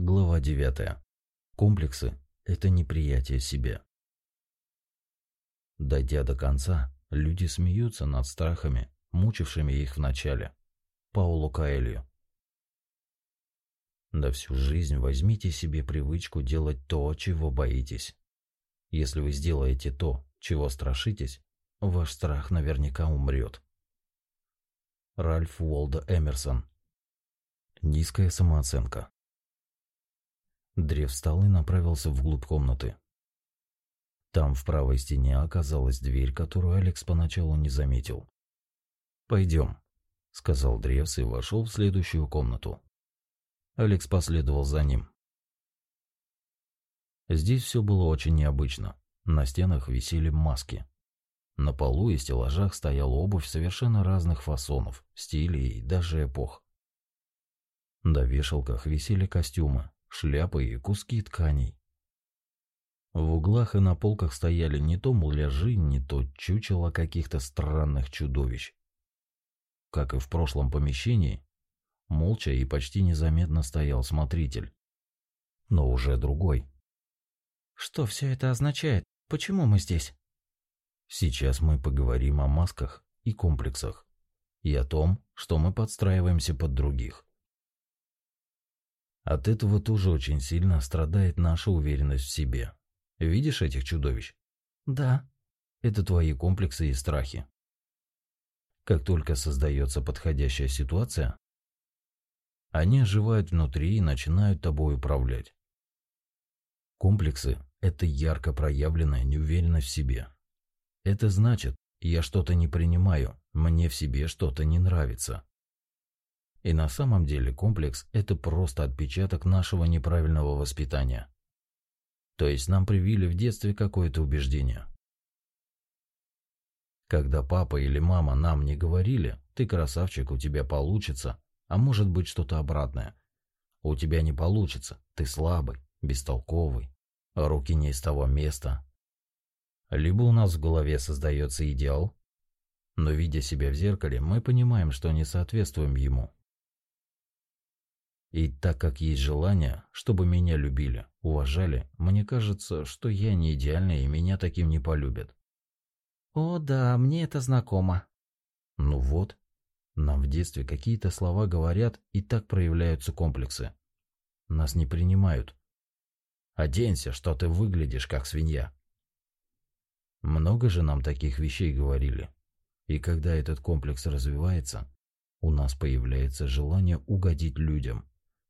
Глава 9. Комплексы – это неприятие себя. Дойдя до конца, люди смеются над страхами, мучившими их в начале. Паулу Каэлью. На всю жизнь возьмите себе привычку делать то, чего боитесь. Если вы сделаете то, чего страшитесь, ваш страх наверняка умрет. Ральф Уолда Эмерсон Низкая самооценка. Древ встал и направился вглубь комнаты. Там в правой стене оказалась дверь, которую Алекс поначалу не заметил. «Пойдем», — сказал Древс и вошел в следующую комнату. Алекс последовал за ним. Здесь все было очень необычно. На стенах висели маски. На полу и стеллажах стояла обувь совершенно разных фасонов, стилей и даже эпох. На вешалках висели костюмы, шляпы и куски тканей. В углах и на полках стояли не то муляжи, не то чучело каких-то странных чудовищ. Как и в прошлом помещении, молча и почти незаметно стоял смотритель. Но уже другой. «Что все это означает? Почему мы здесь?» Сейчас мы поговорим о масках и комплексах. И о том, что мы подстраиваемся под других. От этого тоже очень сильно страдает наша уверенность в себе. Видишь этих чудовищ? Да. Это твои комплексы и страхи. Как только создается подходящая ситуация, они оживают внутри и начинают тобой управлять. Комплексы – это ярко проявленная неуверенность в себе. Это значит, я что-то не принимаю, мне в себе что-то не нравится. И на самом деле комплекс – это просто отпечаток нашего неправильного воспитания. То есть нам привили в детстве какое-то убеждение. Когда папа или мама нам не говорили «ты красавчик, у тебя получится», а может быть что-то обратное. У тебя не получится, ты слабый, бестолковый, руки не из того места. Либо у нас в голове создается идеал, но видя себя в зеркале, мы понимаем, что не соответствуем ему. И так как есть желание, чтобы меня любили, уважали, мне кажется, что я не идеальный и меня таким не полюбят. О да, мне это знакомо. Ну вот, нам в детстве какие-то слова говорят, и так проявляются комплексы. Нас не принимают. Оденься, что ты выглядишь как свинья. Много же нам таких вещей говорили. И когда этот комплекс развивается, у нас появляется желание угодить людям,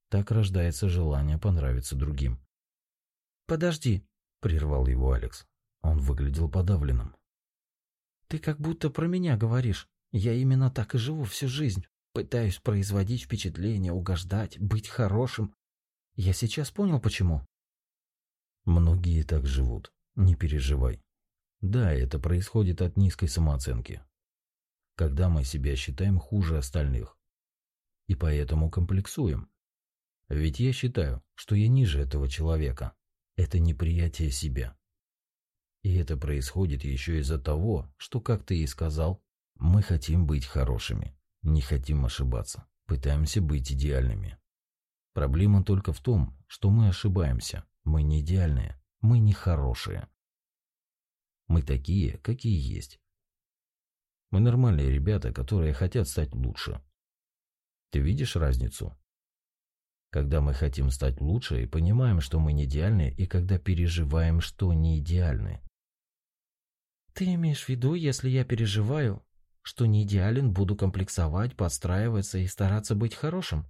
так рождается желание понравиться другим. «Подожди», — прервал его Алекс. Он выглядел подавленным. «Ты как будто про меня говоришь. Я именно так и живу всю жизнь. Пытаюсь производить впечатление, угождать, быть хорошим. Я сейчас понял, почему». Многие так живут. Не переживай. Да, это происходит от низкой самооценки. Когда мы себя считаем хуже остальных. И поэтому комплексуем. Ведь я считаю, что я ниже этого человека. Это неприятие себя. И это происходит еще из-за того, что, как ты и сказал, мы хотим быть хорошими, не хотим ошибаться, пытаемся быть идеальными. Проблема только в том, что мы ошибаемся, мы не идеальные, мы не хорошие. Мы такие, какие есть. Мы нормальные ребята, которые хотят стать лучше. Ты видишь разницу? Когда мы хотим стать лучше и понимаем, что мы не идеальны, и когда переживаем, что не идеальны. Ты имеешь в виду, если я переживаю, что не идеален, буду комплексовать, подстраиваться и стараться быть хорошим?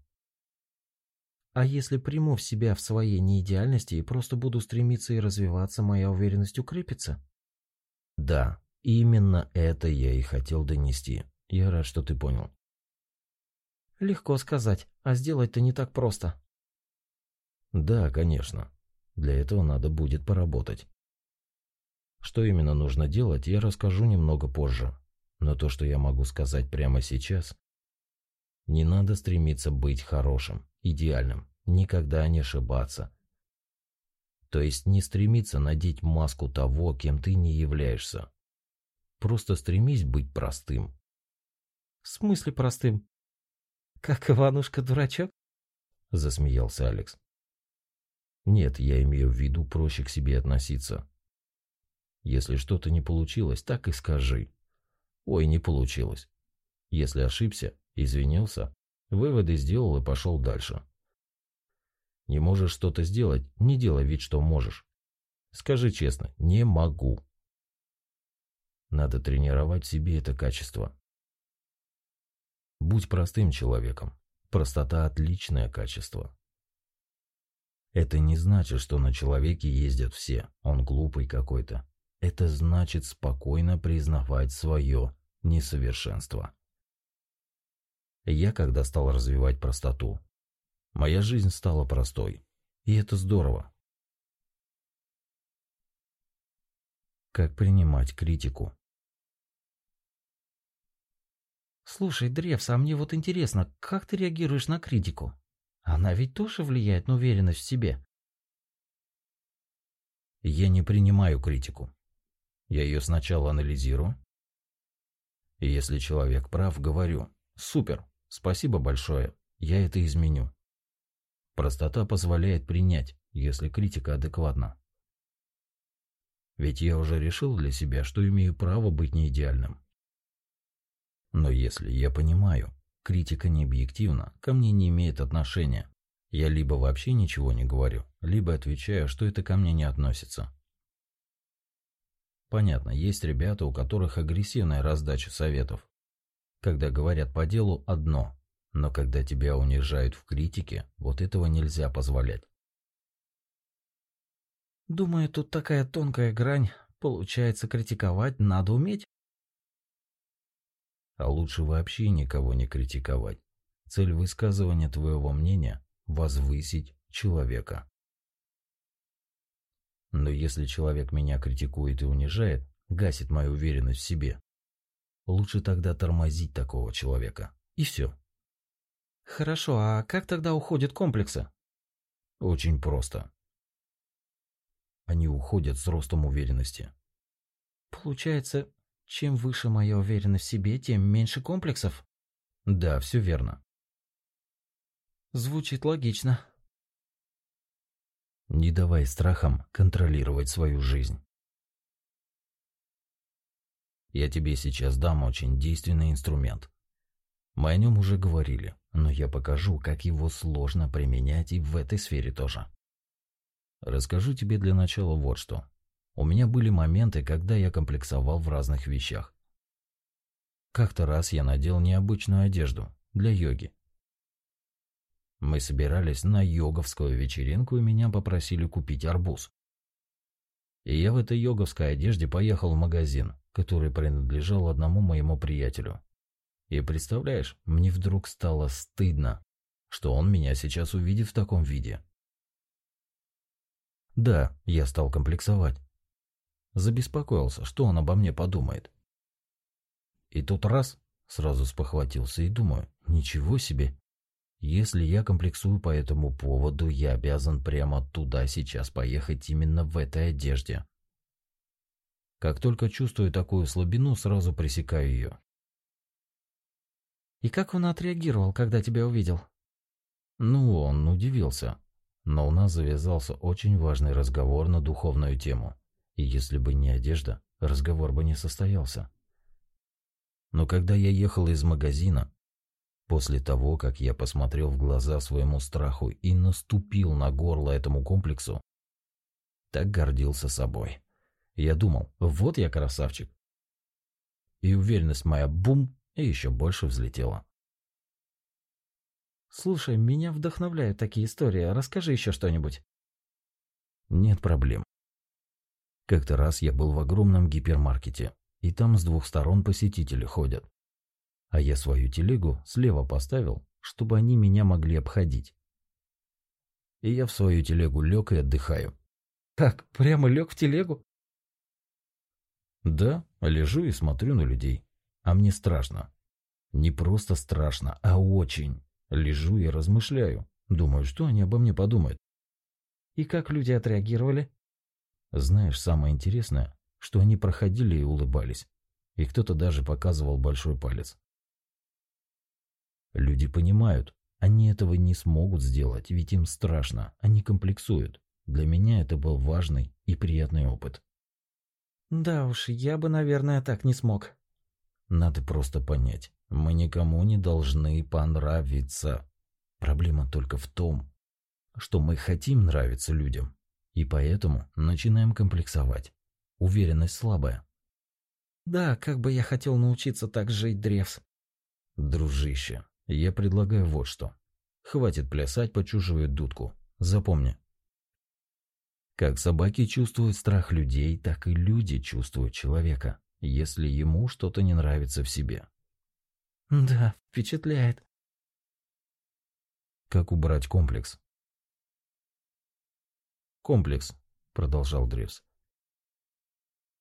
А если приму в себя в своей неидеальности и просто буду стремиться и развиваться, моя уверенность укрепится? Да, именно это я и хотел донести. Я рад, что ты понял. Легко сказать, а сделать-то не так просто. Да, конечно. Для этого надо будет поработать. Что именно нужно делать, я расскажу немного позже. Но то, что я могу сказать прямо сейчас, не надо стремиться быть хорошим, идеальным, никогда не ошибаться. То есть не стремиться надеть маску того, кем ты не являешься. Просто стремись быть простым. В смысле простым? Как Иванушка-дурачок? Засмеялся Алекс. Нет, я имею в виду проще к себе относиться. Если что-то не получилось, так и скажи. Ой, не получилось. Если ошибся, извинился, выводы сделал и пошел дальше. Не можешь что-то сделать, не делай вид, что можешь. Скажи честно, не могу. Надо тренировать в себе это качество. Будь простым человеком. Простота – отличное качество. Это не значит, что на человеке ездят все, он глупый какой-то. Это значит спокойно признавать свое несовершенство. Я когда стал развивать простоту, моя жизнь стала простой. И это здорово. Как принимать критику? Слушай, Древс, а мне вот интересно, как ты реагируешь на критику? Она ведь тоже влияет на уверенность в себе. Я не принимаю критику. Я ее сначала анализирую. И если человек прав, говорю, супер, спасибо большое, я это изменю. Простота позволяет принять, если критика адекватна. Ведь я уже решил для себя, что имею право быть неидеальным. Но если я понимаю, критика не объективна, ко мне не имеет отношения, я либо вообще ничего не говорю, либо отвечаю, что это ко мне не относится. Понятно, есть ребята, у которых агрессивная раздача советов. Когда говорят по делу одно, но когда тебя унижают в критике, вот этого нельзя позволять. Думаю, тут такая тонкая грань. Получается, критиковать надо уметь. А лучше вообще никого не критиковать. Цель высказывания твоего мнения – возвысить человека. Но если человек меня критикует и унижает, гасит мою уверенность в себе, лучше тогда тормозить такого человека. И все. Хорошо, а как тогда уходят комплексы? Очень просто. Они уходят с ростом уверенности. Получается, чем выше моя уверенность в себе, тем меньше комплексов? Да, все верно. Звучит логично. Не давай страхам контролировать свою жизнь. Я тебе сейчас дам очень действенный инструмент. Мы о нем уже говорили, но я покажу, как его сложно применять и в этой сфере тоже. Расскажу тебе для начала вот что. У меня были моменты, когда я комплексовал в разных вещах. Как-то раз я надел необычную одежду для йоги. Мы собирались на йоговскую вечеринку и меня попросили купить арбуз. И я в этой йоговской одежде поехал в магазин, который принадлежал одному моему приятелю. И представляешь, мне вдруг стало стыдно, что он меня сейчас увидит в таком виде. Да, я стал комплексовать. Забеспокоился, что он обо мне подумает. И тут раз, сразу спохватился и думаю, ничего себе. Если я комплексую по этому поводу, я обязан прямо туда сейчас поехать именно в этой одежде. Как только чувствую такую слабину, сразу пресекаю ее. И как он отреагировал, когда тебя увидел? Ну, он удивился. Но у нас завязался очень важный разговор на духовную тему. И если бы не одежда, разговор бы не состоялся. Но когда я ехал из магазина, после того, как я посмотрел в глаза своему страху и наступил на горло этому комплексу, так гордился собой. Я думал, вот я красавчик. И уверенность моя бум и еще больше взлетела. Слушай, меня вдохновляют такие истории. Расскажи еще что-нибудь. Нет проблем. Как-то раз я был в огромном гипермаркете, и там с двух сторон посетители ходят. А я свою телегу слева поставил, чтобы они меня могли обходить. И я в свою телегу лег и отдыхаю. Так, прямо лег в телегу? Да, лежу и смотрю на людей. А мне страшно. Не просто страшно, а очень. Лежу и размышляю. Думаю, что они обо мне подумают. И как люди отреагировали? Знаешь, самое интересное, что они проходили и улыбались, и кто-то даже показывал большой палец. Люди понимают, они этого не смогут сделать, ведь им страшно, они комплексуют. Для меня это был важный и приятный опыт. Да уж, я бы, наверное, так не смог. Надо просто понять, мы никому не должны понравиться. Проблема только в том, что мы хотим нравиться людям, и поэтому начинаем комплексовать. Уверенность слабая. Да, как бы я хотел научиться так жить, Древс. Дружище, я предлагаю вот что. Хватит плясать по чужую дудку. Запомни. Как собаки чувствуют страх людей, так и люди чувствуют человека, если ему что-то не нравится в себе. Да, впечатляет. Как убрать комплекс? Комплекс, продолжал Древс.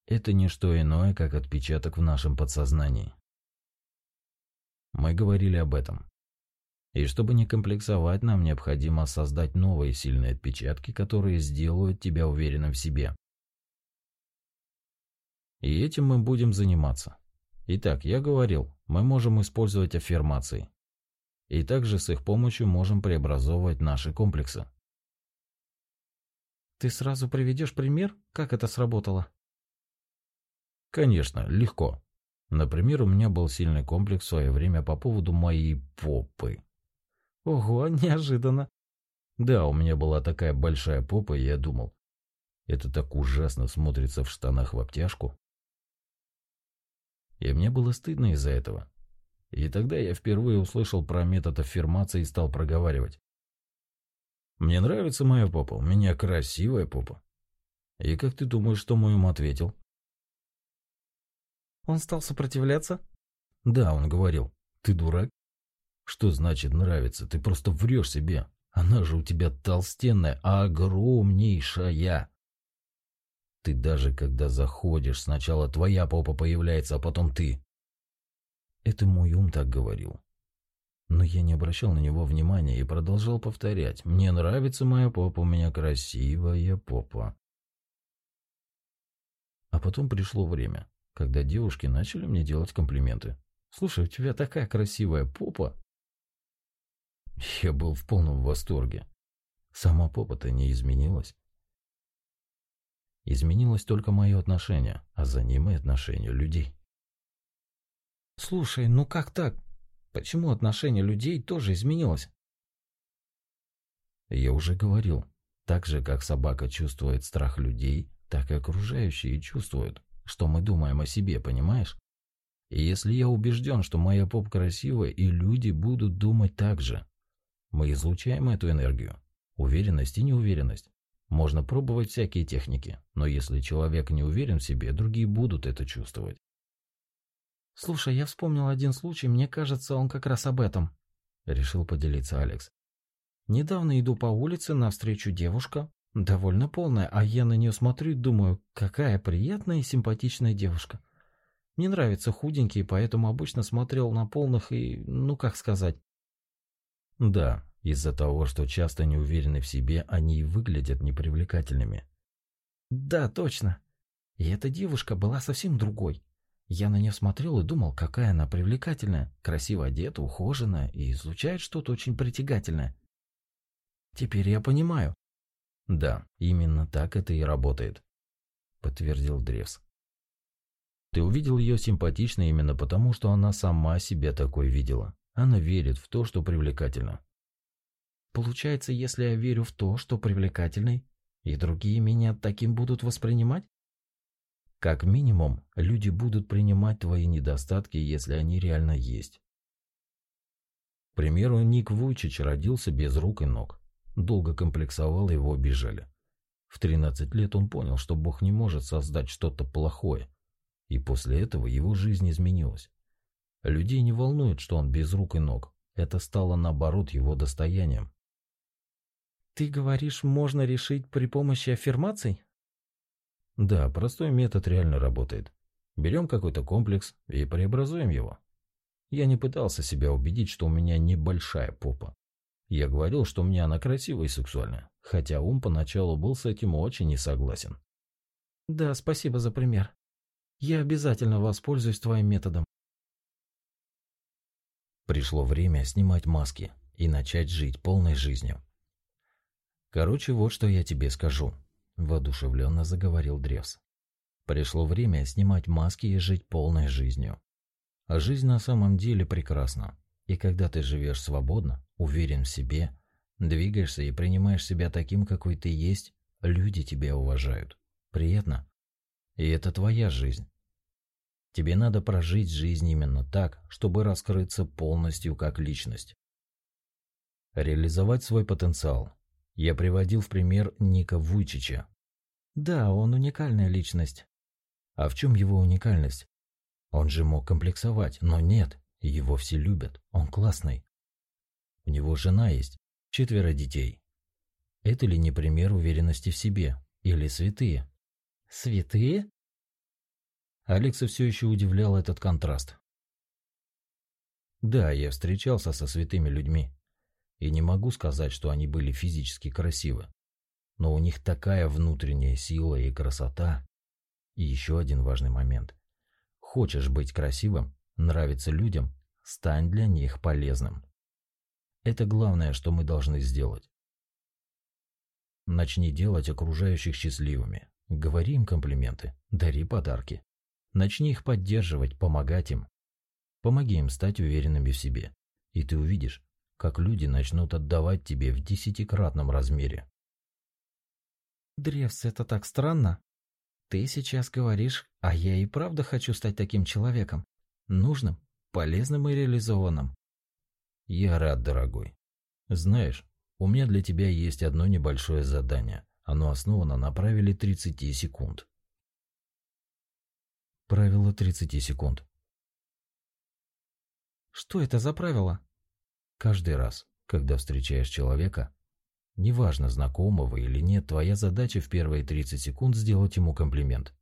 Это не что иное, как отпечаток в нашем подсознании. Мы говорили об этом. И чтобы не комплексовать, нам необходимо создать новые сильные отпечатки, которые сделают тебя уверенным в себе. И этим мы будем заниматься. Итак, я говорил, мы можем использовать аффирмации. И также с их помощью можем преобразовывать наши комплексы. Ты сразу приведешь пример, как это сработало? Конечно, легко. Например, у меня был сильный комплекс в свое время по поводу моей попы. Ого, неожиданно. Да, у меня была такая большая попа, и я думал, это так ужасно смотрится в штанах в обтяжку. И мне было стыдно из-за этого. И тогда я впервые услышал про метод аффирмации и стал проговаривать. Мне нравится моя попа, у меня красивая попа. И как ты думаешь, что мой ум ответил? Он стал сопротивляться? Да, он говорил. Ты дурак? Что значит нравится? Ты просто врешь себе. Она же у тебя толстенная, огромнейшая. Ты даже когда заходишь, сначала твоя попа появляется, а потом ты. Это мой ум так говорил. Но я не обращал на него внимания и продолжал повторять. «Мне нравится моя попа, у меня красивая попа». А потом пришло время, когда девушки начали мне делать комплименты. «Слушай, у тебя такая красивая попа!» Я был в полном восторге. Сама попа-то не изменилась. Изменилось только мое отношение, а за ним и отношение людей. «Слушай, ну как так? Почему отношение людей тоже изменилось? Я уже говорил, так же как собака чувствует страх людей, так и окружающие чувствуют, что мы думаем о себе, понимаешь? И если я убежден, что моя поп красивая, и люди будут думать так же. Мы излучаем эту энергию. Уверенность и неуверенность. Можно пробовать всякие техники, но если человек не уверен в себе, другие будут это чувствовать. «Слушай, я вспомнил один случай, мне кажется, он как раз об этом», — решил поделиться Алекс. «Недавно иду по улице, навстречу девушка, довольно полная, а я на нее смотрю и думаю, какая приятная и симпатичная девушка. Мне нравятся худенькие, поэтому обычно смотрел на полных и, ну как сказать...» «Да, из-за того, что часто не уверены в себе, они и выглядят непривлекательными». «Да, точно. И эта девушка была совсем другой. Я на нее смотрел и думал, какая она привлекательная, красиво одета, ухоженная и излучает что-то очень притягательное. Теперь я понимаю. Да, именно так это и работает, подтвердил Древс. Ты увидел ее симпатичной именно потому, что она сама себя такой видела. Она верит в то, что привлекательно. Получается, если я верю в то, что привлекательный, и другие меня таким будут воспринимать? Как минимум, люди будут принимать твои недостатки, если они реально есть. К примеру, Ник Вуйчич родился без рук и ног. Долго комплексовал, его обижали. В 13 лет он понял, что Бог не может создать что-то плохое. И после этого его жизнь изменилась. Людей не волнует, что он без рук и ног. Это стало, наоборот, его достоянием. «Ты говоришь, можно решить при помощи аффирмаций?» Да, простой метод реально работает. Берем какой-то комплекс и преобразуем его. Я не пытался себя убедить, что у меня небольшая попа. Я говорил, что у меня она красивая и сексуальная, хотя ум поначалу был с этим очень не согласен. Да, спасибо за пример. Я обязательно воспользуюсь твоим методом. Пришло время снимать маски и начать жить полной жизнью. Короче, вот что я тебе скажу, воодушевленно заговорил Древс. Пришло время снимать маски и жить полной жизнью. А жизнь на самом деле прекрасна. И когда ты живешь свободно, уверен в себе, двигаешься и принимаешь себя таким, какой ты есть, люди тебя уважают. Приятно? И это твоя жизнь. Тебе надо прожить жизнь именно так, чтобы раскрыться полностью как личность. Реализовать свой потенциал. Я приводил в пример Ника Вуйчича. Да, он уникальная личность. А в чем его уникальность? Он же мог комплексовать, но нет, его все любят, он классный. У него жена есть, четверо детей. Это ли не пример уверенности в себе? Или святые? Святые? Алекса все еще удивлял этот контраст. Да, я встречался со святыми людьми. И не могу сказать, что они были физически красивы. Но у них такая внутренняя сила и красота. И еще один важный момент. Хочешь быть красивым, нравиться людям, стань для них полезным. Это главное, что мы должны сделать. Начни делать окружающих счастливыми. Говори им комплименты, дари подарки. Начни их поддерживать, помогать им. Помоги им стать уверенными в себе. И ты увидишь, как люди начнут отдавать тебе в десятикратном размере. Древс, это так странно. Ты сейчас говоришь, а я и правда хочу стать таким человеком. Нужным, полезным и реализованным. Я рад, дорогой. Знаешь, у меня для тебя есть одно небольшое задание. Оно основано на правиле 30 секунд. Правило 30 секунд. Что это за правило? Каждый раз, когда встречаешь человека, неважно, знакомого или нет, твоя задача в первые 30 секунд сделать ему комплимент.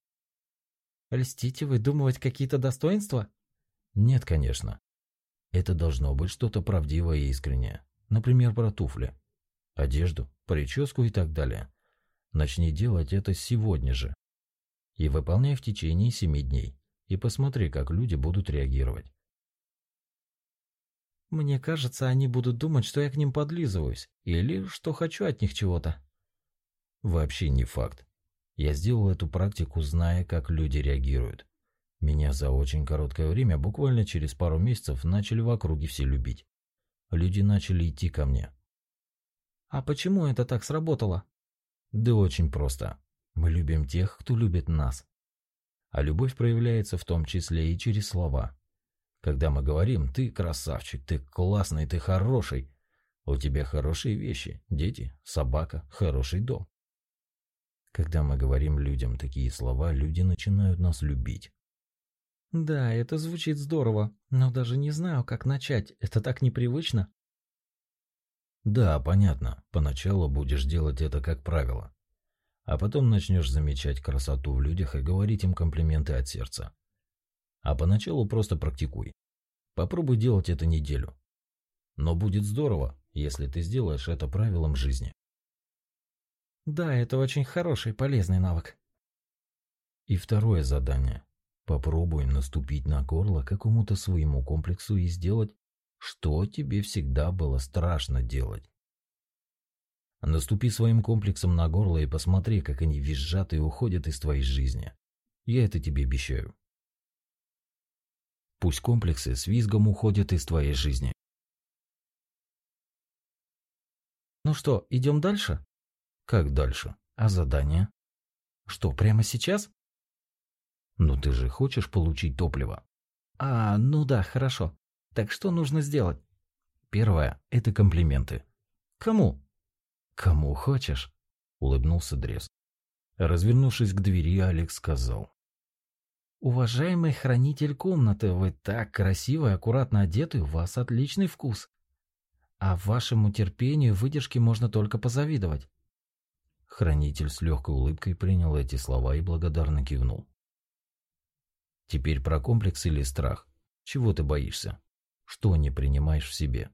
Льстить и выдумывать какие-то достоинства? Нет, конечно. Это должно быть что-то правдивое и искреннее. Например, про туфли, одежду, прическу и так далее. Начни делать это сегодня же, и выполняй в течение семи дней. И посмотри, как люди будут реагировать. Мне кажется, они будут думать, что я к ним подлизываюсь, или что хочу от них чего-то. Вообще не факт. Я сделал эту практику, зная, как люди реагируют. Меня за очень короткое время, буквально через пару месяцев, начали в округе все любить. Люди начали идти ко мне. А почему это так сработало? Да очень просто. Мы любим тех, кто любит нас. А любовь проявляется в том числе и через слова. Когда мы говорим «ты красавчик», «ты классный», «ты хороший», у тебя хорошие вещи, дети, собака, хороший дом. Когда мы говорим людям такие слова, люди начинают нас любить. Да, это звучит здорово, но даже не знаю, как начать, это так непривычно. Да, понятно, поначалу будешь делать это как правило. А потом начнешь замечать красоту в людях и говорить им комплименты от сердца. А поначалу просто практикуй. Попробуй делать это неделю. Но будет здорово, если ты сделаешь это правилом жизни. Да, это очень хороший, полезный навык. И второе задание. Попробуй наступить на горло какому-то своему комплексу и сделать, что тебе всегда было страшно делать. Наступи своим комплексом на горло и посмотри, как они визжат и уходят из твоей жизни. Я это тебе обещаю. Пусть комплексы с визгом уходят из твоей жизни. Ну что, идем дальше? Как дальше? А задание? Что, прямо сейчас? Ну ты же хочешь получить топливо? А, ну да, хорошо. Так что нужно сделать? Первое – это комплименты. Кому? «Кому хочешь?» — улыбнулся Дрес. Развернувшись к двери, Алекс сказал. «Уважаемый хранитель комнаты, вы так красиво и аккуратно одеты, у вас отличный вкус. А вашему терпению и выдержке можно только позавидовать». Хранитель с легкой улыбкой принял эти слова и благодарно кивнул. «Теперь про комплекс или страх. Чего ты боишься? Что не принимаешь в себе?»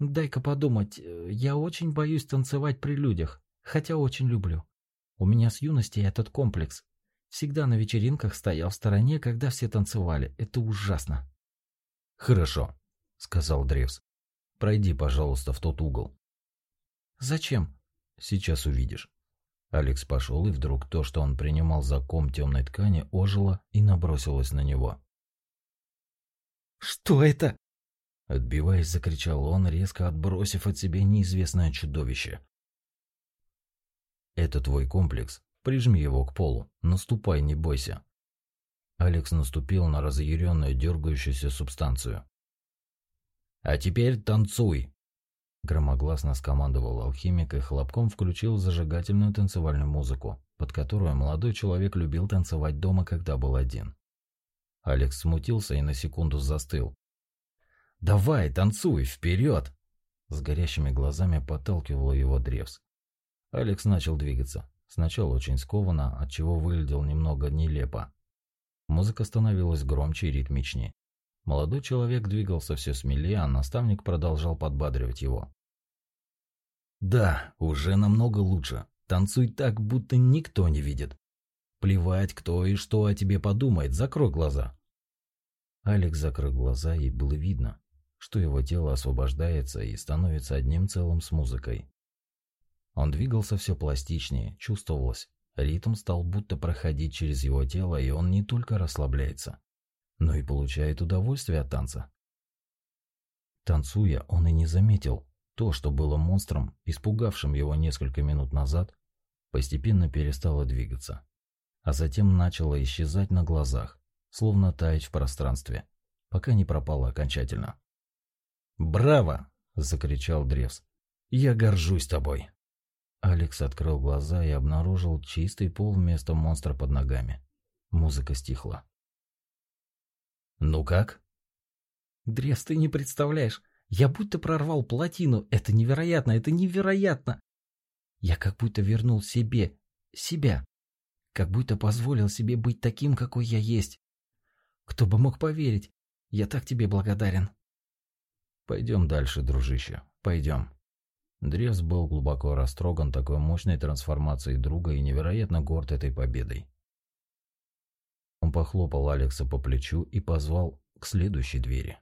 Дай-ка подумать, э, я очень боюсь танцевать при людях, хотя очень люблю. У меня с юности этот комплекс. Всегда на вечеринках стоял в стороне, когда все танцевали. Это ужасно. Хорошо, сказал Древс. Пройди, пожалуйста, в тот угол. Зачем? Сейчас увидишь. Алекс пошел, и вдруг то, что он принимал за ком темной ткани, ожило и набросилось на него. «Что это?» Отбиваясь, закричал он, резко отбросив от себя неизвестное чудовище. «Это твой комплекс. Прижми его к полу. Наступай, не бойся». Алекс наступил на разъяренную дергающуюся субстанцию. «А теперь танцуй!» Громогласно скомандовал алхимик и хлопком включил зажигательную танцевальную музыку, под которую молодой человек любил танцевать дома, когда был один. Алекс смутился и на секунду застыл. «Давай, танцуй, вперед!» С горящими глазами подталкивал его Древс. Алекс начал двигаться. Сначала очень скованно, отчего выглядел немного нелепо. Музыка становилась громче и ритмичнее. Молодой человек двигался все смелее, а наставник продолжал подбадривать его. «Да, уже намного лучше. Танцуй так, будто никто не видит. Плевать, кто и что о тебе подумает, закрой глаза». Алекс закрыл глаза, и было видно, что его тело освобождается и становится одним целым с музыкой. Он двигался все пластичнее, чувствовалось. Ритм стал будто проходить через его тело, и он не только расслабляется, но и получает удовольствие от танца. Танцуя, он и не заметил, то, что было монстром, испугавшим его несколько минут назад, постепенно перестало двигаться, а затем начало исчезать на глазах, словно таять в пространстве, пока не пропало окончательно. «Браво!» – закричал Древс. «Я горжусь тобой!» Алекс открыл глаза и обнаружил чистый пол вместо монстра под ногами. Музыка стихла. «Ну как?» «Дрес, ты не представляешь. Я будто прорвал плотину. Это невероятно, это невероятно. Я как будто вернул себе, себя. Как будто позволил себе быть таким, какой я есть. Кто бы мог поверить? Я так тебе благодарен». «Пойдем дальше, дружище, пойдем». Древс был глубоко растроган такой мощной трансформацией друга и невероятно горд этой победой. Он похлопал Алекса по плечу и позвал к следующей двери.